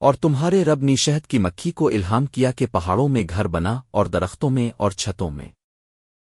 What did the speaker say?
اور تمہارے رب نے شہد کی مکھی کو الہام کیا کہ پہاڑوں میں گھر بنا اور درختوں میں اور چھتوں میں۔